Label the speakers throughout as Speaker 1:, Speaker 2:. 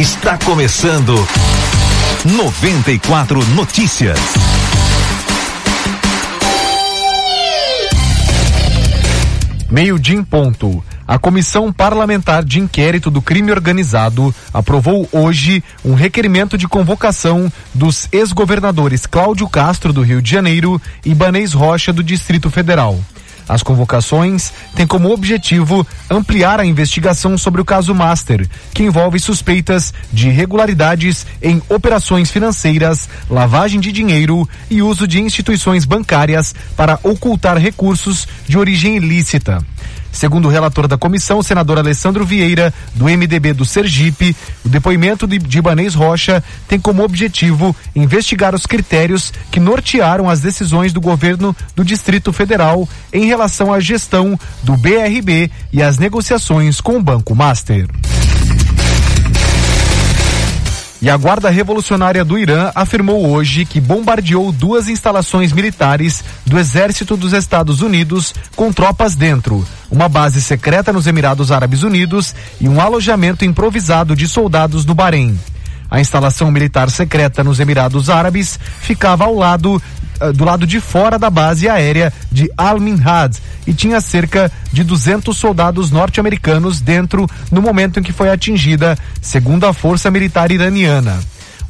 Speaker 1: Está começando 94 Notícias.
Speaker 2: Meio-dia em ponto. A Comissão Parlamentar de Inquérito do Crime Organizado aprovou hoje um requerimento de convocação dos ex-governadores Cláudio Castro, do Rio de Janeiro, e Banês Rocha, do Distrito Federal. As convocações têm como objetivo ampliar a investigação sobre o caso Master, que envolve suspeitas de irregularidades em operações financeiras, lavagem de dinheiro e uso de instituições bancárias para ocultar recursos de origem ilícita. Segundo o relator da comissão, o senador Alessandro Vieira, do MDB do Sergipe, o depoimento de, de Ibanez Rocha tem como objetivo investigar os critérios que nortearam as decisões do governo do Distrito Federal em relação à gestão do BRB e as negociações com o Banco Master. E a Guarda Revolucionária do Irã afirmou hoje que bombardeou duas instalações militares do Exército dos Estados Unidos com tropas dentro, uma base secreta nos Emirados Árabes Unidos e um alojamento improvisado de soldados no Bahrein. A instalação militar secreta nos Emirados Árabes ficava ao lado eh, do lado de fora da base aérea de Al-Minhad e tinha cerca de 200 soldados norte-americanos dentro no momento em que foi atingida, segundo a Força Militar Iraniana.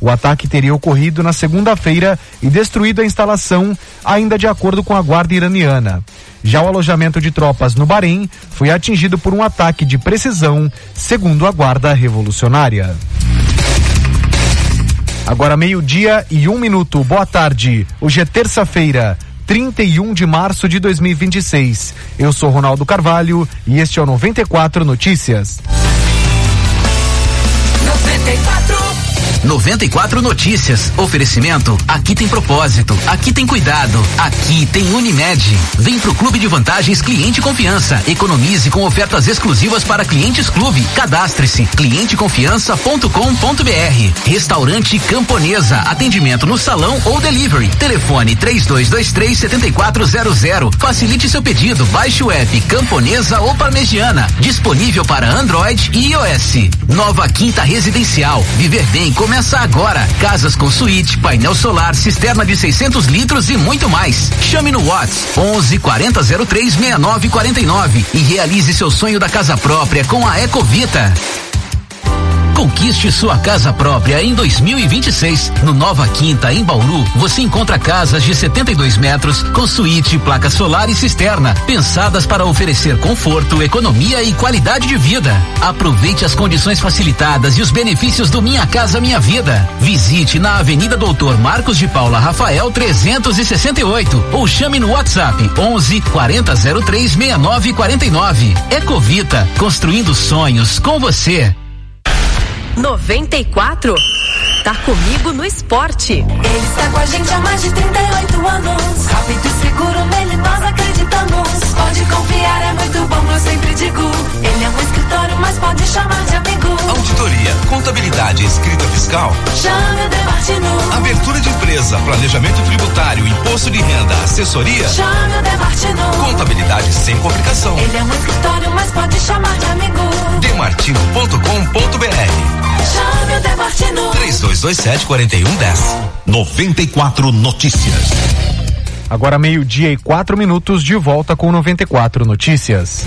Speaker 2: O ataque teria ocorrido na segunda-feira e destruído a instalação, ainda de acordo com a guarda iraniana. Já o alojamento de tropas no Bahrein foi atingido por um ataque de precisão, segundo a guarda revolucionária. Agora meio-dia e um minuto. Boa tarde. Hoje é terça-feira. 31 de março de 2026. Eu sou Ronaldo Carvalho e este é o 94 Notícias.
Speaker 3: 94 Notícias. Oferecimento. Aqui tem propósito. Aqui tem cuidado. Aqui tem Unimed. Vem pro Clube de Vantagens Cliente Confiança. Economize com ofertas exclusivas para clientes clube. Cadastre-se. clienteconfiança.com.br. Restaurante Camponesa. Atendimento no salão ou delivery. Telefone 3223 7400. Facilite seu pedido. Baixe o app Camponesa ou Parmegiana. Disponível para Android e iOS. Nova Quinta Residencial. Viver bem com Começa agora. Casas com suíte, painel solar, cisterna de 600 litros e muito mais. Chame no Whats 11 40 03 69 49 e realize seu sonho da casa própria com a Ecovita. Conquiste sua casa própria em 2026. No Nova Quinta, em Bauru, você encontra casas de 72 metros com suíte, placa solar e cisterna, pensadas para oferecer conforto, economia e qualidade de vida. Aproveite as condições facilitadas e os benefícios do Minha Casa Minha Vida. Visite na Avenida Doutor Marcos de Paula Rafael 368 ou chame no WhatsApp 11 4003 6949. Ecovita, construindo sonhos com você.
Speaker 4: 94. Tá comigo no esporte.
Speaker 5: Ele está com a gente há mais de 38 anos. Rápido e seguro, nele nós acreditamos. Pode confiar, é muito bom, eu sempre digo. Ele é um escritório, mas pode chamar de amigo.
Speaker 1: Auditoria, contabilidade, escrita fiscal.
Speaker 5: Chame o Demartino.
Speaker 1: Abertura de empresa, planejamento tributário, imposto de renda, assessoria.
Speaker 5: Chame o Demartino.
Speaker 1: Contabilidade sem complicação.
Speaker 5: Ele é um escritório, mas pode chamar de amigo.
Speaker 1: Demartino.com.br
Speaker 5: Chame o Demartino.
Speaker 1: 3227 4110. 94 Notícias.
Speaker 2: Agora meio-dia e quatro minutos de volta com 94 Notícias.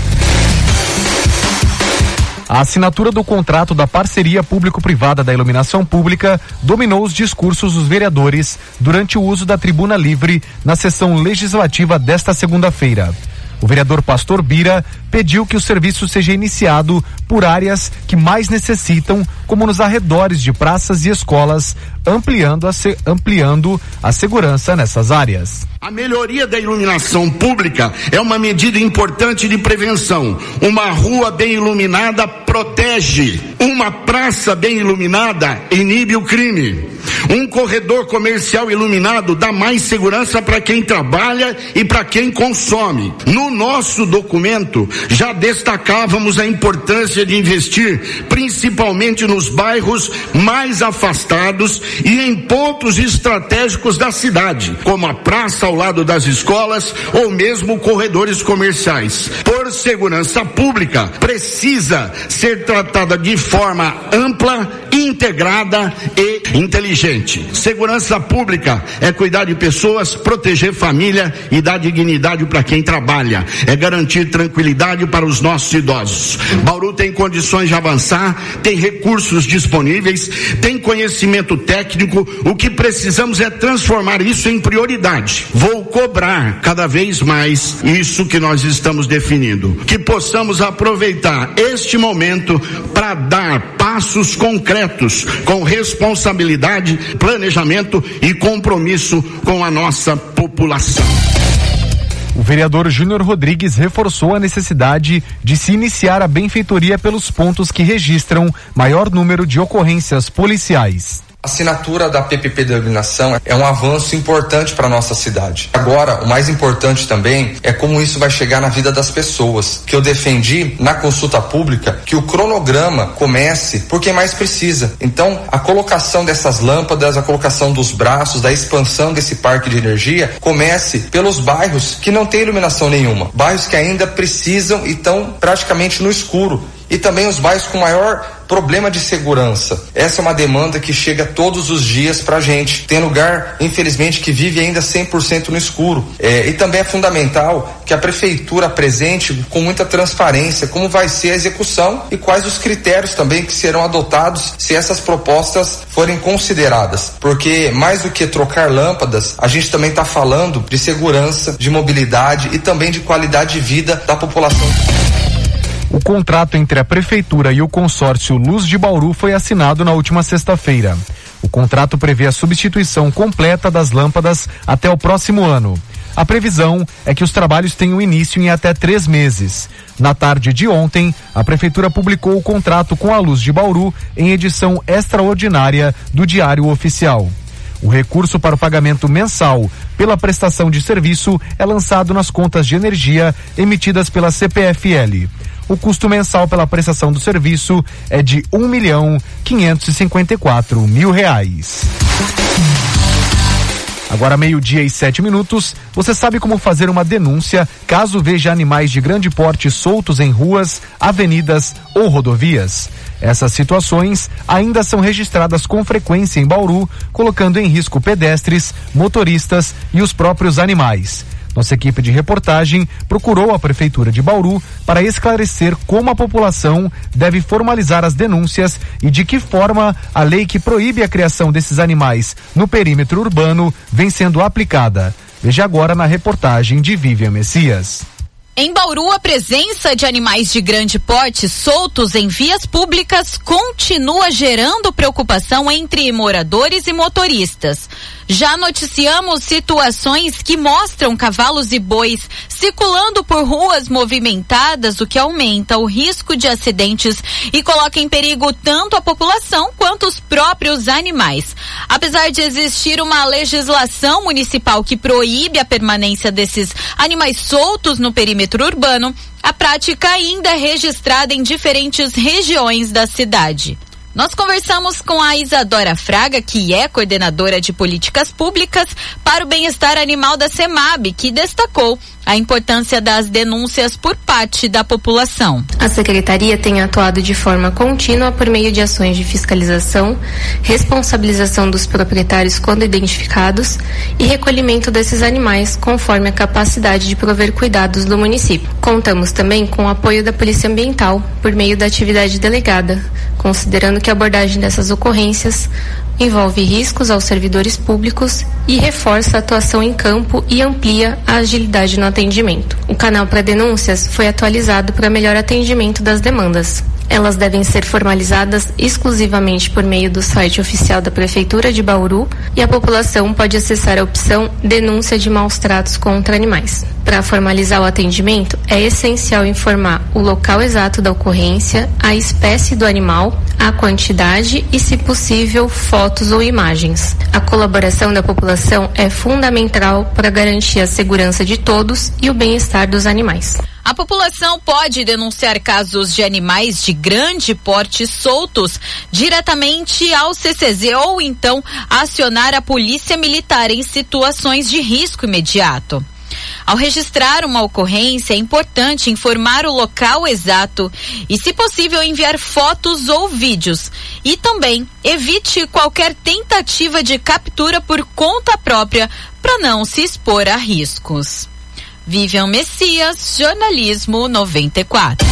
Speaker 2: A assinatura do contrato da parceria público-privada da iluminação pública dominou os discursos dos vereadores durante o uso da tribuna livre na sessão legislativa desta segunda-feira. O vereador Pastor Bira pediu que o serviço seja iniciado por áreas que mais necessitam, como nos arredores de praças e escolas, ampliando a, se, ampliando a segurança nessas áreas.
Speaker 6: A melhoria da iluminação pública é uma medida importante de prevenção. Uma rua bem iluminada protege. Uma praça bem iluminada inibe o crime. Um corredor comercial iluminado dá mais segurança para quem trabalha e para quem consome. No nosso documento, já destacávamos a importância de investir principalmente nos bairros mais afastados e em pontos estratégicos da cidade, como a praça ao lado das escolas ou mesmo corredores comerciais. Por segurança pública, precisa ser tratada de forma ampla integrada e inteligente. Segurança pública é cuidar de pessoas, proteger família e dar dignidade para quem trabalha. É garantir tranquilidade para os nossos idosos. Bauru tem condições de avançar, tem recursos disponíveis, tem conhecimento técnico. O que precisamos é transformar isso em prioridade. Vou cobrar cada vez mais isso que nós estamos definindo. Que possamos aproveitar este momento para dar passos concretos com responsabilidade, planejamento e compromisso com a nossa população.
Speaker 2: O vereador Júnior Rodrigues reforçou a necessidade de se iniciar a benfeitoria pelos pontos que registram maior número de ocorrências policiais.
Speaker 7: A assinatura da PPP de iluminação é um avanço importante para nossa cidade. Agora, o mais importante também é como isso vai chegar na vida das pessoas. Que eu defendi na consulta pública que o cronograma comece por quem mais precisa. Então, a colocação dessas lâmpadas, a colocação dos braços, da expansão desse parque de energia comece pelos bairros que não têm iluminação nenhuma, bairros que ainda precisam e estão praticamente no escuro e também os bairros com maior problema de segurança. Essa é uma demanda que chega todos os dias para a gente. Tem lugar, infelizmente, que vive ainda 100% no escuro. É, e também é fundamental que a prefeitura apresente com muita transparência como vai ser a execução e quais os critérios também que serão adotados se essas propostas forem consideradas. Porque mais do que trocar lâmpadas, a gente também está falando de segurança, de mobilidade e também de qualidade de vida da população.
Speaker 2: O contrato entre a Prefeitura e o consórcio Luz de Bauru foi assinado na última sexta-feira. O contrato prevê a substituição completa das lâmpadas até o próximo ano. A previsão é que os trabalhos tenham início em até três meses. Na tarde de ontem, a Prefeitura publicou o contrato com a Luz de Bauru em edição extraordinária do Diário Oficial. O recurso para o pagamento mensal pela prestação de serviço é lançado nas contas de energia emitidas pela CPFL o custo mensal pela prestação do serviço é de um milhão quinhentos e cinquenta e quatro mil reais. Agora meio-dia e sete minutos. Você sabe como fazer uma denúncia caso veja animais de grande porte soltos em ruas, avenidas ou rodovias? Essas situações ainda são registradas com frequência em Bauru, colocando em risco pedestres, motoristas e os próprios animais. Nossa equipe de reportagem procurou a Prefeitura de Bauru para esclarecer como a população deve formalizar as denúncias e de que forma a lei que proíbe a criação desses animais no perímetro urbano vem sendo aplicada. Veja agora na reportagem de Vivian Messias.
Speaker 8: Em Bauru, a presença de animais de grande porte soltos em vias públicas continua gerando preocupação entre moradores e motoristas. Já noticiamos situações que mostram cavalos e bois circulando por ruas movimentadas, o que aumenta o risco de acidentes e coloca em perigo tanto a população quanto os próprios animais. Apesar de existir uma legislação municipal que proíbe a permanência desses animais soltos no perímetro urbano, a prática ainda é registrada em diferentes regiões da cidade. Nós conversamos com a Isadora Fraga, que é coordenadora de políticas públicas para o bem-estar animal da SEMAB, que destacou a importância das denúncias por parte da população.
Speaker 9: A secretaria tem atuado de forma contínua por meio de ações de fiscalização, responsabilização dos proprietários quando identificados e recolhimento desses animais conforme a capacidade de prover cuidados do município. Contamos também com o apoio da Polícia Ambiental por meio da atividade delegada, considerando que a abordagem dessas ocorrências envolve riscos aos servidores públicos e reforça a atuação em campo e amplia a agilidade no atendimento. O canal para denúncias foi atualizado para melhor atendimento das demandas. Elas devem ser formalizadas exclusivamente por meio do site oficial da Prefeitura de Bauru e a população pode acessar a opção Denúncia de Maus Tratos contra Animais. Para formalizar o atendimento, é essencial informar o local exato da ocorrência, a espécie do animal, a quantidade e, se possível, fotos ou imagens. A colaboração da população é fundamental para garantir a segurança de todos e o bem-estar dos animais.
Speaker 8: A população pode denunciar casos de animais de grande porte soltos diretamente ao CCZ ou então acionar a polícia militar em situações de risco imediato. Ao registrar uma ocorrência, é importante informar o local exato e, se possível, enviar fotos ou vídeos. E também evite qualquer tentativa de captura por conta própria para não se expor a riscos. Vivian Messias, Jornalismo 94.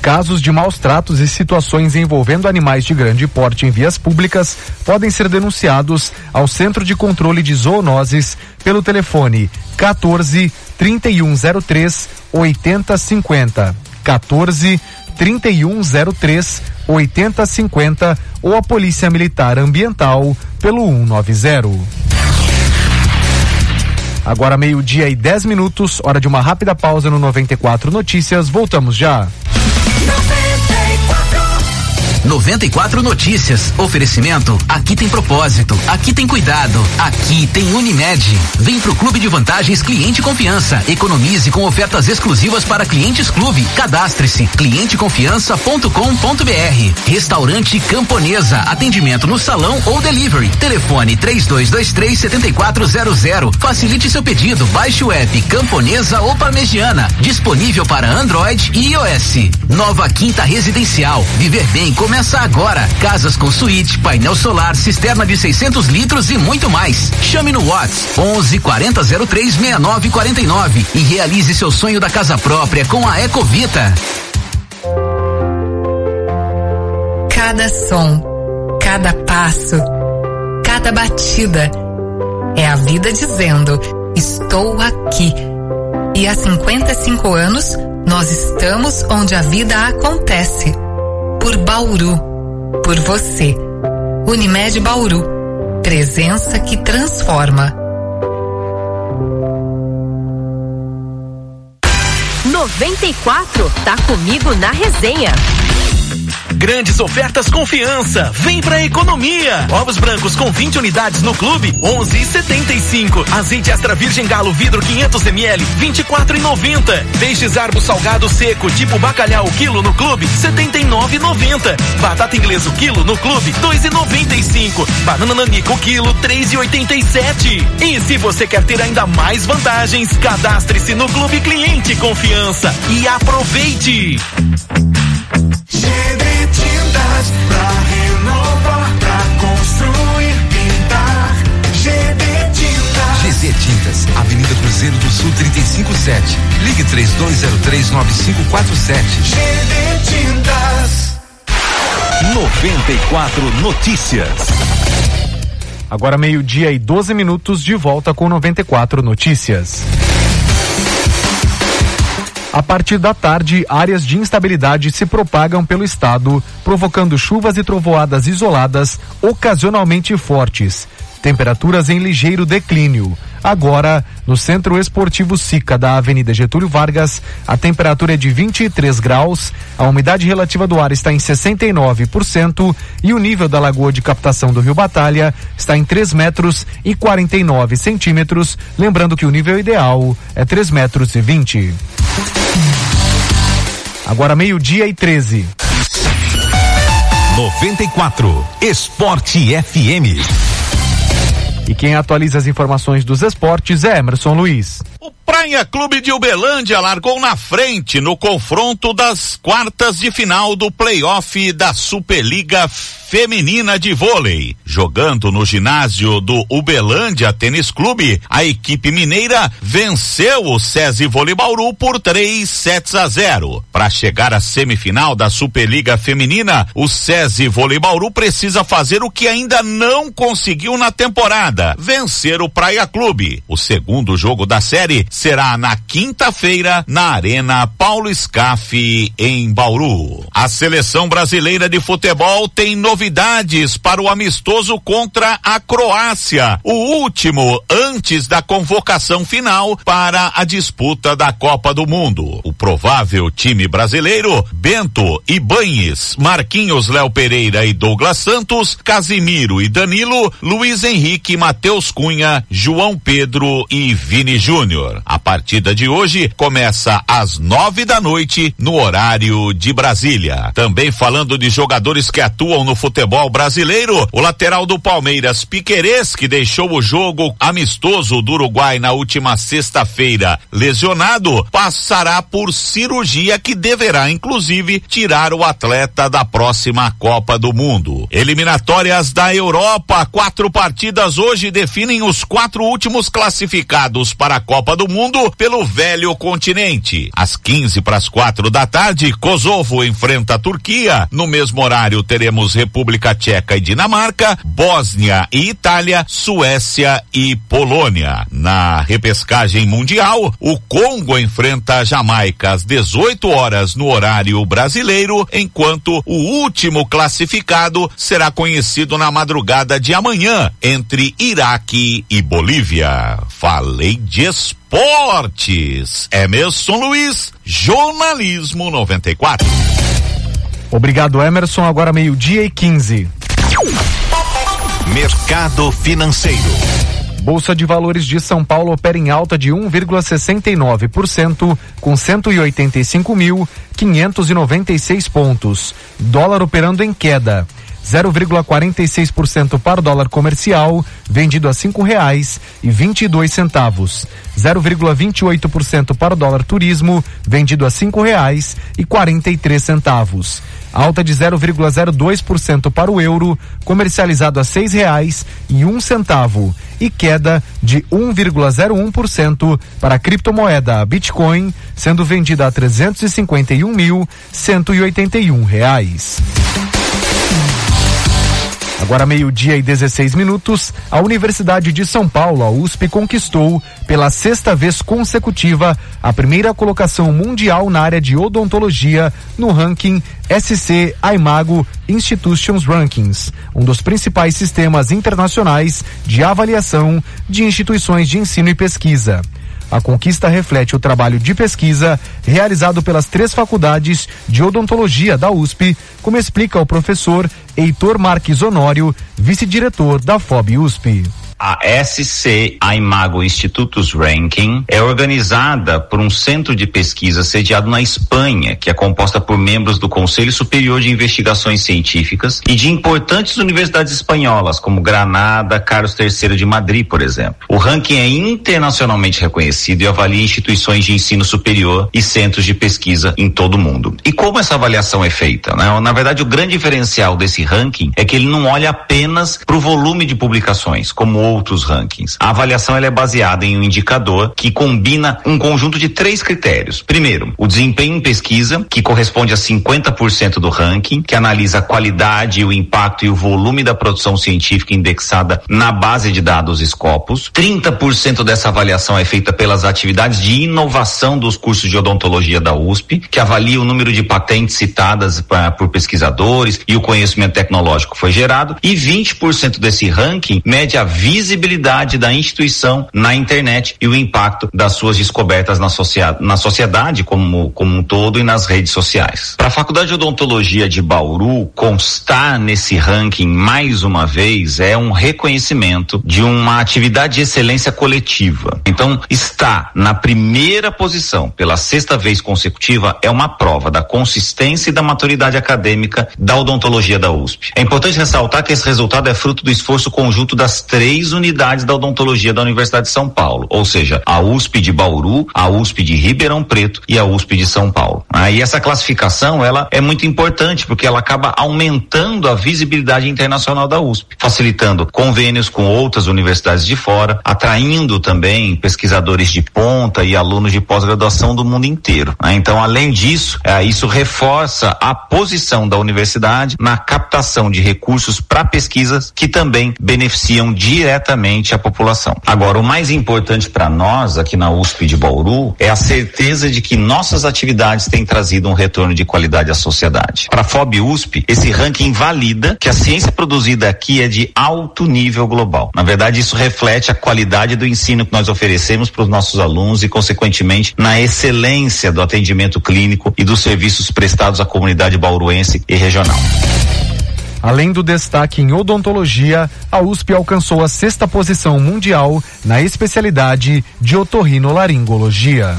Speaker 2: Casos de maus tratos e situações envolvendo animais de grande porte em vias públicas podem ser denunciados ao Centro de Controle de Zoonoses pelo telefone 14 3103 8050. 14 3103 8050 ou a Polícia Militar Ambiental pelo 190. Agora meio-dia e 10 minutos, hora de uma rápida pausa no 94 Notícias. Voltamos já.
Speaker 3: 94 Notícias. Oferecimento. Aqui tem propósito. Aqui tem cuidado. Aqui tem Unimed. Vem pro Clube de Vantagens Cliente Confiança. Economize com ofertas exclusivas para clientes clube. Cadastre-se. clienteconfiança.com.br. Restaurante Camponesa. Atendimento no salão ou delivery. Telefone 3223 7400. Facilite seu pedido. Baixe o app Camponesa ou Parmegiana. Disponível para Android e iOS. Nova Quinta Residencial. Viver bem começa agora. Casas com suíte, painel solar, cisterna de 600 litros e muito mais. Chame no Whats 11 40 03 69 49 e realize seu sonho da casa própria com a Ecovita.
Speaker 10: Cada som, cada passo, cada batida é a vida dizendo: Estou aqui. E há 55 anos, nós estamos onde a vida acontece por Bauru. Por você. Unimed Bauru. Presença que transforma.
Speaker 4: 94. Tá comigo na resenha.
Speaker 11: Grandes ofertas confiança. Vem pra economia. Ovos brancos com 20 unidades no clube, 11,75. Azeite extra virgem galo vidro 500 ml, 24,90. Peixes arbo salgado seco tipo bacalhau quilo no clube, 79,90. Batata inglesa quilo no clube, 2,95. Banana nanico quilo, 3,87. E se você quer ter ainda mais vantagens, cadastre-se no Clube Cliente Confiança e aproveite.
Speaker 12: Pra renovar, pra construir, pintar. GD Tintas.
Speaker 1: GZ Tintas, Avenida Cruzeiro do Sul 357. Ligue 3203 9547.
Speaker 12: GD Tintas.
Speaker 1: 94 Notícias.
Speaker 2: Agora meio-dia e 12 minutos de volta com 94 Notícias. A partir da tarde, áreas de instabilidade se propagam pelo estado, provocando chuvas e trovoadas isoladas, ocasionalmente fortes. Temperaturas em ligeiro declínio. Agora, no Centro Esportivo Sica da Avenida Getúlio Vargas, a temperatura é de 23 graus, a umidade relativa do ar está em 69% e o nível da lagoa de captação do Rio Batalha está em 3 metros e 49 centímetros, lembrando que o nível ideal é 3 metros e 20. Agora meio-dia e 13.
Speaker 1: 94 Esporte FM.
Speaker 2: E quem atualiza as informações dos esportes é Emerson Luiz.
Speaker 13: O Praia Clube de Uberlândia largou na frente no confronto das quartas de final do playoff da Superliga Feminina de Vôlei. Jogando no ginásio do Uberlândia Tênis Clube, a equipe mineira venceu o SESI Vôlei Bauru por 3 sets a 0. Para chegar à semifinal da Superliga Feminina, o SESI Vôlei Bauru precisa fazer o que ainda não conseguiu na temporada: vencer o Praia Clube. O segundo jogo da série será na quinta-feira na Arena Paulo Scaff em Bauru. A seleção brasileira de futebol tem novidades para o amistoso contra a Croácia, o último antes da convocação final para a disputa da Copa do Mundo. O provável time brasileiro: Bento, Ibanes, Marquinhos Léo Pereira e Douglas Santos, Casimiro e Danilo, Luiz Henrique, Matheus Cunha, João Pedro e Vini Júnior. A partida de hoje começa às nove da noite no horário de Brasília. Também falando de jogadores que atuam no futebol brasileiro, o lateral do Palmeiras, Piquerez, que deixou o jogo amistoso do Uruguai na última sexta-feira, lesionado, passará por cirurgia que deverá, inclusive, tirar o atleta da próxima Copa do Mundo. Eliminatórias da Europa, quatro partidas hoje definem os quatro últimos classificados para a Copa do Mundo pelo velho continente. Às 15 para as quatro da tarde, Kosovo enfrenta a Turquia. No mesmo horário, teremos República Tcheca e Dinamarca, Bósnia e Itália, Suécia e Polônia. Na repescagem mundial, o Congo enfrenta a Jamaica às 18 horas no horário brasileiro, enquanto o último classificado será conhecido na madrugada de amanhã entre Iraque e Bolívia. Falei de esportes. Emerson Luiz, jornalismo 94.
Speaker 2: Obrigado, Emerson. Agora meio-dia e 15.
Speaker 11: Mercado Financeiro.
Speaker 2: Bolsa de Valores de São Paulo opera em alta de 1,69%, com 185.596 pontos. Dólar operando em queda. 0,46% para o dólar comercial, vendido a cinco reais e vinte e dois centavos. 0,28% para o dólar turismo, vendido a cinco reais e quarenta e três centavos. Alta de 0,02% para o euro, comercializado a seis reais e um centavo. E queda de 1,01% para a criptomoeda Bitcoin, sendo vendida a trezentos e Agora meio-dia e 16 minutos, a Universidade de São Paulo, a USP, conquistou pela sexta vez consecutiva a primeira colocação mundial na área de odontologia no ranking SC Aimago Institutions Rankings, um dos principais sistemas internacionais de avaliação de instituições de ensino e pesquisa. A conquista reflete o trabalho de pesquisa realizado pelas três faculdades de odontologia da USP, como explica o professor Heitor Marques Honório, vice-diretor da FOB USP.
Speaker 14: A SC Aimago Institutos Ranking é organizada por um centro de pesquisa sediado na Espanha, que é composta por membros do Conselho Superior de Investigações Científicas e de importantes universidades espanholas, como Granada, Carlos III de Madrid, por exemplo. O ranking é internacionalmente reconhecido e avalia instituições de ensino superior e centros de pesquisa em todo o mundo. E como essa avaliação é feita? Né? Na verdade, o grande diferencial desse ranking é que ele não olha apenas para o volume de publicações, como outros rankings. A avaliação é baseada em um indicador que combina um conjunto de três critérios. Primeiro, o desempenho em pesquisa, que corresponde a 50% do ranking, que analisa a qualidade, o impacto e o volume da produção científica indexada na base de dados Scopus. 30% dessa avaliação é feita pelas atividades de inovação dos cursos de odontologia da USP, que avalia o número de patentes citadas pra, por pesquisadores e o conhecimento tecnológico que foi gerado. E 20% desse ranking mede a visibilidade da instituição na internet e o impacto das suas descobertas na, socia na sociedade como, como um todo e nas redes sociais. Para a Faculdade de Odontologia de Bauru, constar nesse ranking mais uma vez é um reconhecimento de uma atividade de excelência coletiva. Então, está na primeira posição pela sexta vez consecutiva é uma prova da consistência e da maturidade acadêmica da odontologia da USP. É importante ressaltar que esse resultado é fruto do esforço conjunto das três unidades da odontologia da Universidade de São Paulo, ou seja, a USP de Bauru, a USP de Ribeirão Preto e a USP de São Paulo. Ah, e essa classificação ela é muito importante porque ela acaba aumentando a visibilidade internacional da USP, facilitando convênios com outras universidades de fora, atraindo também pesquisadores de ponta e alunos de pós-graduação do mundo inteiro. Ah, então, além disso, ah, isso reforça a posição da universidade na captação de recursos para pesquisas que também beneficiam diretamente a população. Agora, o mais importante para nós aqui na USP de Bauru é a certeza de que nossas atividades têm trazido um retorno de qualidade à sociedade. Para a FOB USP, esse ranking valida que a ciência produzida aqui é de alto nível global. Na verdade, isso reflete a qualidade do ensino que nós oferecemos para os nossos alunos e, consequentemente, na excelência do atendimento clínico e dos serviços prestados à comunidade bauruense e regional.
Speaker 2: Além do destaque em odontologia, a USP alcançou a sexta posição mundial na especialidade de otorrinolaringologia.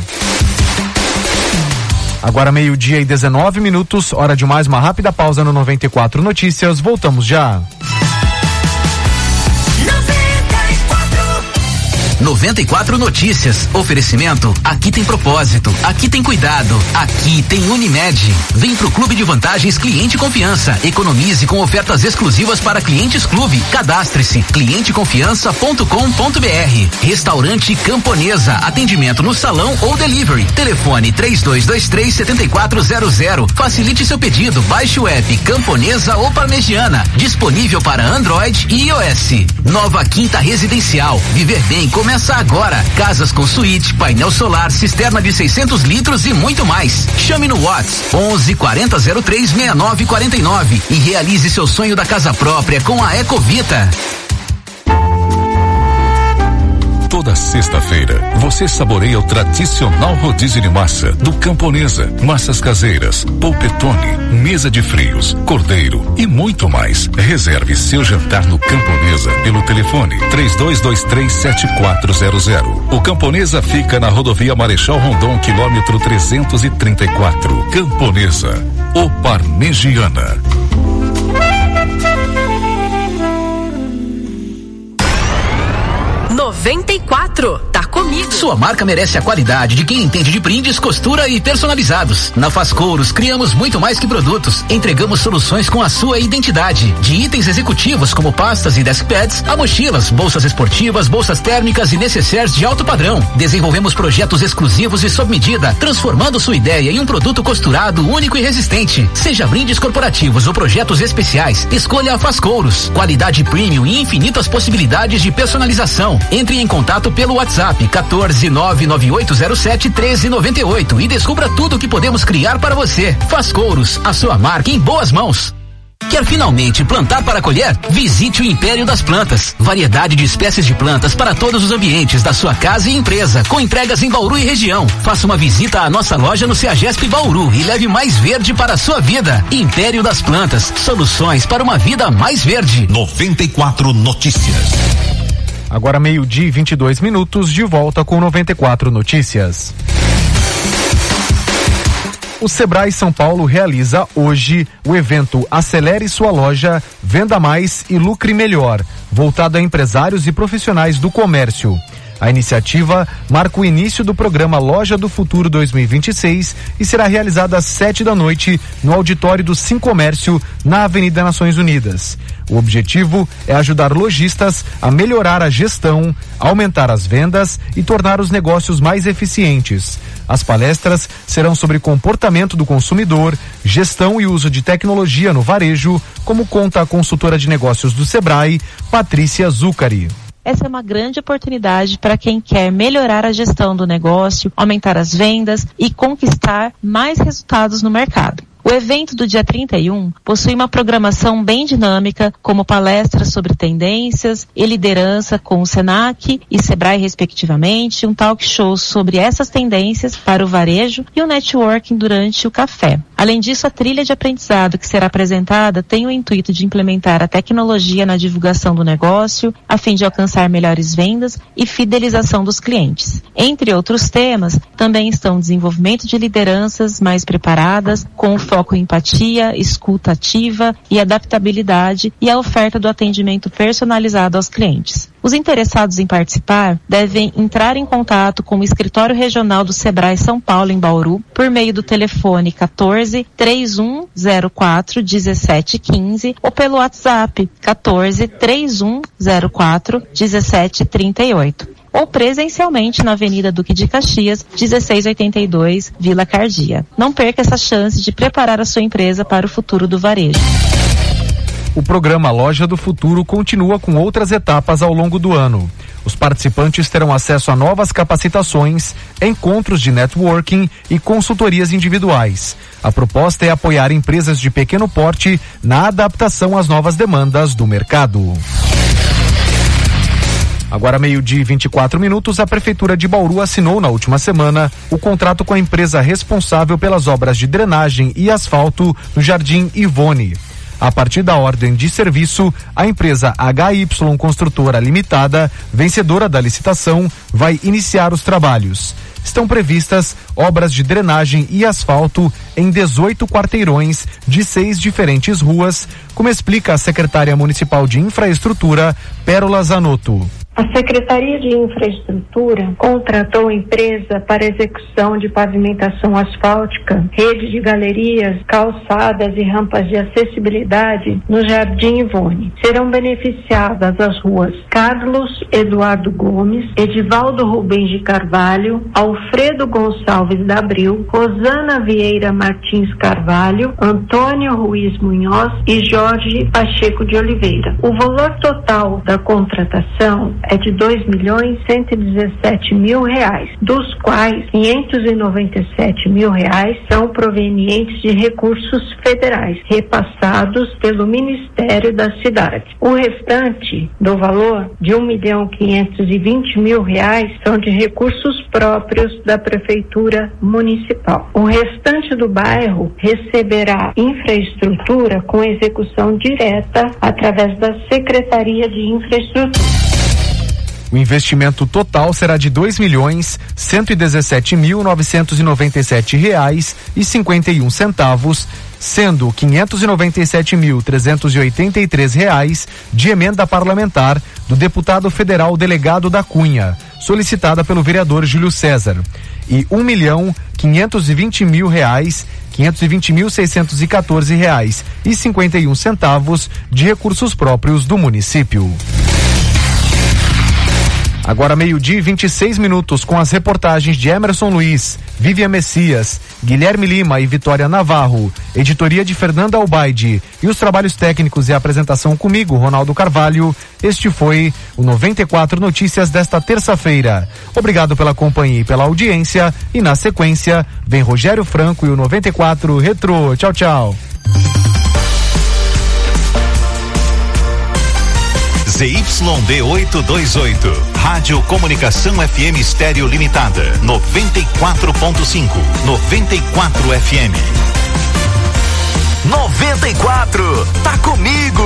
Speaker 2: Agora meio-dia e 19 minutos, hora de mais uma rápida pausa no 94 Notícias. Voltamos já.
Speaker 3: 94 Notícias. Oferecimento. Aqui tem propósito. Aqui tem cuidado. Aqui tem Unimed. Vem pro Clube de Vantagens Cliente Confiança. Economize com ofertas exclusivas para clientes clube. Cadastre-se. clienteconfiança.com.br. Restaurante Camponesa. Atendimento no salão ou delivery. Telefone 3223 7400. Facilite seu pedido. Baixe o app Camponesa ou Parmegiana. Disponível para Android e iOS. Nova Quinta Residencial. Viver bem com Começa agora. Casas com suíte, painel solar, cisterna de 600 litros e muito mais. Chame no Whats 11 40 03 69 49 e realize seu sonho da casa própria com a Ecovita.
Speaker 15: Toda sexta-feira, você saboreia o tradicional rodízio de massa do Camponesa, massas caseiras, polpetone, mesa de frios, cordeiro e muito mais. Reserve seu jantar no Camponesa pelo telefone 32237400. O Camponesa fica na rodovia Marechal Rondon, quilômetro 334. Camponesa, o Parmegiana.
Speaker 4: 94. Comigo.
Speaker 3: Sua marca merece a qualidade de quem entende de brindes, costura e personalizados. Na Fascouros, criamos muito mais que produtos. Entregamos soluções com a sua identidade. De itens executivos como pastas e deskpads, a mochilas, bolsas esportivas, bolsas térmicas e necessaires de alto padrão. Desenvolvemos projetos exclusivos e sob medida, transformando sua ideia em um produto costurado único e resistente. Seja brindes corporativos ou projetos especiais, escolha a Fascouros. Qualidade premium e infinitas possibilidades de personalização. Entre em contato pelo WhatsApp 14 99807 1398 e descubra tudo o que podemos criar para você. Faz Couros, a sua marca em boas mãos. Quer finalmente plantar para colher? Visite o Império das Plantas. Variedade de espécies de plantas para todos os ambientes da sua casa e empresa, com entregas em Bauru e região. Faça uma visita à nossa loja no Ceagesp Bauru e leve mais verde para a sua vida. Império das Plantas, soluções para uma vida mais verde.
Speaker 15: 94 Notícias.
Speaker 2: Agora meio-dia e 22 minutos, de volta com 94 Notícias. O Sebrae São Paulo realiza hoje o evento Acelere Sua Loja, Venda Mais e Lucre Melhor, voltado a empresários e profissionais do comércio. A iniciativa marca o início do programa Loja do Futuro 2026 e será realizada às sete da noite no auditório do Sim Comércio, na Avenida Nações Unidas. O objetivo é ajudar lojistas a melhorar a gestão, aumentar as vendas e tornar os negócios mais eficientes. As palestras serão sobre comportamento do consumidor, gestão e uso de tecnologia no varejo, como conta a consultora de negócios do Sebrae, Patrícia Zucari.
Speaker 16: Essa é uma grande oportunidade para quem quer melhorar a gestão do negócio, aumentar as vendas e conquistar mais resultados no mercado. O evento do dia 31 possui uma programação bem dinâmica, como palestras sobre tendências e liderança com o Senac e Sebrae respectivamente, um talk show sobre essas tendências para o varejo e o networking durante o café. Além disso, a trilha de aprendizado que será apresentada tem o intuito de implementar a tecnologia na divulgação do negócio, a fim de alcançar melhores vendas e fidelização dos clientes. Entre outros temas, também estão o desenvolvimento de lideranças mais preparadas, com foco em empatia, escuta ativa e adaptabilidade e a oferta do atendimento personalizado aos clientes. Os interessados em participar devem entrar em contato com o escritório regional do Sebrae São Paulo em Bauru por meio do telefone 14 3104 1715 ou pelo WhatsApp 14 3104 1738 ou presencialmente na Avenida Duque de Caxias, 1682, Vila Cardia. Não perca essa chance de preparar a sua empresa para o futuro do varejo.
Speaker 2: O programa Loja do Futuro continua com outras etapas ao longo do ano. Os participantes terão acesso a novas capacitações, encontros de networking e consultorias individuais. A proposta é apoiar empresas de pequeno porte na adaptação às novas demandas do mercado. Agora, meio-dia e 24 minutos, a Prefeitura de Bauru assinou na última semana o contrato com a empresa responsável pelas obras de drenagem e asfalto no Jardim Ivone. A partir da ordem de serviço, a empresa HY Construtora Limitada, vencedora da licitação, vai iniciar os trabalhos estão previstas obras de drenagem e asfalto em 18 quarteirões de seis diferentes ruas, como explica a secretária municipal de infraestrutura, Pérola Zanotto.
Speaker 17: A Secretaria de Infraestrutura contratou empresa para execução de pavimentação asfáltica, rede de galerias, calçadas e rampas de acessibilidade no Jardim Ivone. Serão beneficiadas as ruas Carlos Eduardo Gomes, Edivaldo Rubens de Carvalho, Alfredo Gonçalves da Abril, Rosana Vieira Martins Carvalho, Antônio Ruiz Munhoz e Jorge Pacheco de Oliveira. O valor total da contratação é de dois milhões cento e dezessete mil reais, dos quais 597 mil reais são provenientes de recursos federais repassados pelo Ministério da Cidade. O restante do valor de um milhão quinhentos e vinte mil reais são de recursos próprios da Prefeitura Municipal. O restante do bairro receberá infraestrutura com execução direta através da Secretaria de Infraestrutura.
Speaker 2: O investimento total será de dois milhões cento e dezessete mil novecentos e noventa e sete reais e cinquenta e um centavos, sendo quinhentos e noventa e sete mil trezentos e oitenta e três reais de emenda parlamentar do deputado federal delegado da Cunha, solicitada pelo vereador Júlio César, e um milhão quinhentos e vinte mil reais quinhentos e vinte mil seiscentos e quatorze reais e cinquenta e um centavos de recursos próprios do município. Agora meio-dia e 26 minutos com as reportagens de Emerson Luiz, Vivian Messias, Guilherme Lima e Vitória Navarro, editoria de Fernanda Albaide e os trabalhos técnicos e a apresentação comigo, Ronaldo Carvalho. Este foi o 94 Notícias desta terça-feira. Obrigado pela companhia e pela audiência e na sequência vem Rogério Franco e o 94 Retro. Tchau, tchau.
Speaker 18: ZYD 828. Rádio Comunicação FM Estéreo Limitada. 94.5. 94 FM.
Speaker 11: 94. Tá comigo.